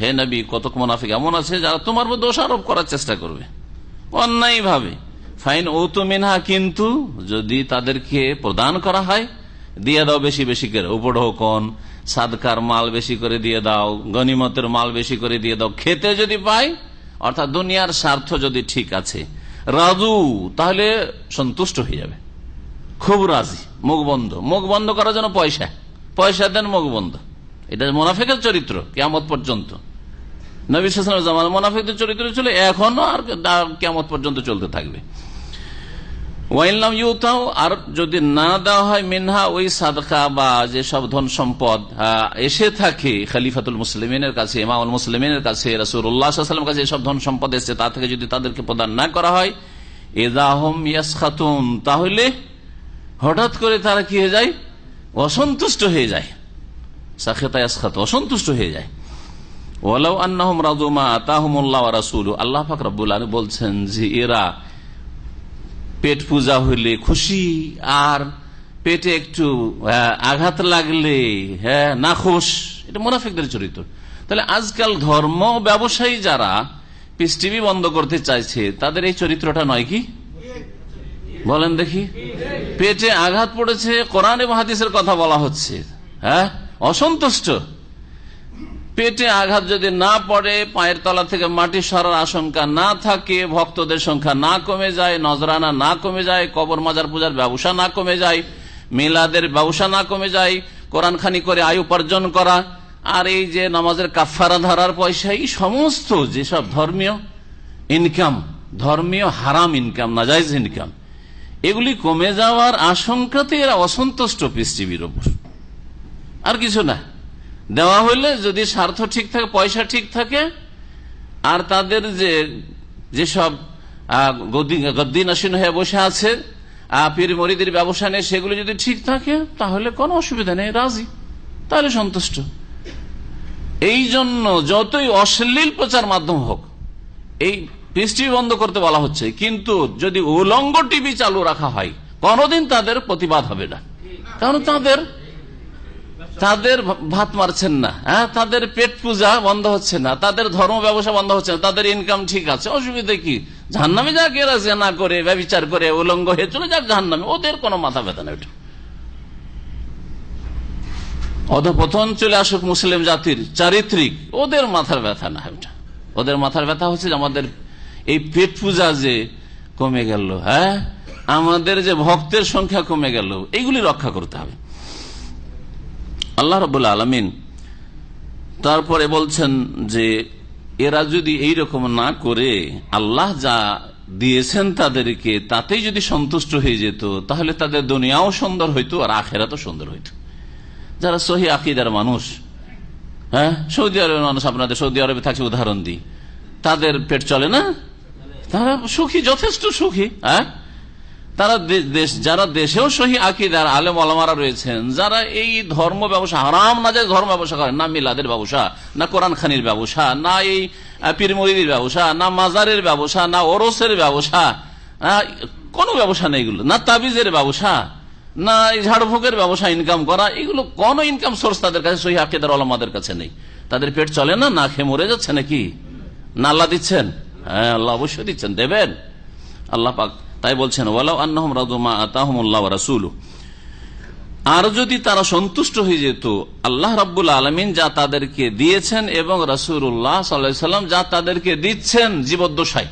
হে নবী, কতক মোনাফিক এমন আছে যারা তোমার দোষ আরোপ করার চেষ্টা করবে। অন্যায় ভাবে ফাইন ও তো মিনহা, কিন্তু যদি তাদেরকে প্রদান করা হয়, দিয়ে দাও বেশি বেশি করে। উপঢৌকন, সাদকার মাল বেশি করে দিয়ে দাও, গনিমতের মাল বেশি করে দিয়ে দাও। খেতে যদি পাই, অর্থাৎ দুনিয়ার স্বার্থ যদি ঠিক আছে, রাজু, তাহলে সন্তুষ্ট হয়ে যাবে। খুব রাজি, মুখ বন্ধ। মুখ বন্ধ করার জন্য পয়সা। পয়সা দেন মুখ বন্ধ। এটা মোনাফেকের চরিত্র কেমন পর্যন্ত। নবী জামান মোনাফেকদের চরিত্র ছিল এখনও আর কেমন পর্যন্ত চলতে থাকবে। ওয়াইলাম ইউতাও আর যদি না দেওয়া হয় মিনহা, ওই সাদকা বা যেসব ধন সম্পদ এসে থাকে খালিফাতুল মুসলিমের কাছে, ইমামুল মুসলিমের কাছে রসুল্লাহাম কাছে এসব ধন সম্পদ এসছে, তা থেকে যদি তাদেরকে প্রদান না করা হয় এদাহম ইয়াস খাতুন তাহলে হঠাৎ করে তারা কি হয়ে যায়? অসন্তুষ্ট হয়ে যায়। অসন্তুষ্ট হয়ে যায়। ওয়ালাউ আন্নাহম রাজুমা তাহমুল্লাহ রাসুল, আল্লাহ ফাক রব্বুল বলছেন যে এরা পেট পূজা হইলে খুশি, আর পেটে একটু আঘাত লাগলে হ্যাঁ নাখোশ, এটা মোনাফিকদের চরিত্র। তাহলে আজকাল ধর্ম ব্যবসায়ী যারা পিস টিভি বন্ধ করতে চাইছে, তাদের এই চরিত্রটা নয় কি? বলেন দেখি। পেটে আঘাত পড়েছে, কোরআন এবং হাদিসের কথা বলা হচ্ছে হ্যাঁ? অসন্তুষ্ট। পেটে আঘাত যদি না পড়ে, পায়ের তলা থেকে মাটি সরার আশঙ্কা না থাকে, ভক্তদের সংখ্যা না কমে যায়, নজরানা না কমে যায়, কবর মাজার পূজার ব্যবসা না কমে যায়, মেলাদের ব্যবসা না কমে যায় কোরআন খানি করে আয় উপার্জন করা, আর এই যে নামাজের কাফারা ধরার পয়সা, এই সমস্ত যেসব ধর্মীয় ইনকাম ধর্মীয় হারাম ইনকাম নাজাইজ ইনকাম এগুলি কমে যাওয়ার আশঙ্কাতে এরা অসন্তুষ্ট পৃথিবীর ওপর আর কিছু না। দেওয়া হইলে যদি স্বার্থ ঠিক থাকে, পয়সা ঠিক থাকে, আর তাদের যে যেসব গদ্দিন আসীন হয়ে বসে আছে পীর মরিদের ব্যবসা নেই সেগুলো যদি ঠিক থাকে, তাহলে কোনো অসুবিধা নেই, রাজি। তাহলে সন্তুষ্ট। এই জন্য যতই অশ্লীল প্রচার মাধ্যম হোক, এই পিস টিভি বন্ধ করতে বলা হচ্ছে, কিন্তু যদি উলঙ্গ টিভি চালু রাখা হয়, কোনদিন তাদের প্রতিবাদ হবে না। কারণ তাদের তাদের ভাত মারছেন না হ্যাঁ? তাদের পেট পূজা বন্ধ হচ্ছে না, তাদের ধর্ম ব্যবসা বন্ধ হচ্ছে না, তাদের ইনকাম ঠিক আছে, অসুবিধা কি? জাহান্নামে যা এরা না করে, ব্যবচার করে, উলঙ্গ হয়ে চলে যাক জাহান্নামে, ওদের কোনো মাথা ব্যথা নেই ওটা। অধপতন চলে আসুক মুসলিম জাতির চারিত্রিক, ওদের মাথার ব্যথা না ওটা। ওদের মাথার ব্যথা হচ্ছে যে আমাদের এই পেট পূজা যে কমে গেল হ্যাঁ? আমাদের যে ভক্তের সংখ্যা কমে গেল, এইগুলি রক্ষা করতে হবে। আল্লাহ রবুল্লা আলমিন তারপরে বলছেন যে, এরা যদি এই রকম না করে আল্লাহ যা দিয়েছেন তাদেরকে, তাতেই যদি সন্তুষ্ট হয়ে যেত, তাহলে তাদের দুনিয়াও সুন্দর হইতো আর আখেরা তো সুন্দর হইতো। যারা সহি আকিদার মানুষ হ্যাঁ? সৌদি আরবের মানুষ, আপনাদের সৌদি আরবে থাকছে উদাহরণ দিই। তাদের পেট চলে না? তারা সুখী, যথেষ্ট সুখী হ্যাঁ? তারা দেশ, যারা দেশেও সহি আকিদার আলেম আলমারা রয়েছেন, যারা এই ধর্ম ব্যবসা, হারাম না যায় ধর্ম ব্যবসা করেন না মিলাদের ব্যবসা, না কোরআন খানির ব্যবসা, না এই পীরমরিদির ব্যবসা, না মাজারের ব্যবসা, না ওরসের ব্যবসা কোন ব্যবসা নেই এগুলো, না তাবিজের ব্যবসা, না এই ঝাড়ফুকের ব্যবসা ইনকাম করা, এগুলো কোন ইনকাম সোর্স তাদের কাছে, সহি আকিদার আলমাদের কাছে নেই। তাদের পেট চলে না? না খেয়ে মরে যাচ্ছে নাকি? না আল্লাহ দিচ্ছেন? হ্যাঁ আল্লাহ অবশ্যই দিচ্ছেন, দেবেন। আল্লাহ পাক তাই বলছেন আর যদি তারা সন্তুষ্ট হয়ে যেত, আল্লাহ রাব্বুল আলমিন যা তাদেরকে দিয়েছেন এবং রাসুল্লাহ সাল্লাম যা তাদেরকে দিচ্ছেন জীবদ্দশায়।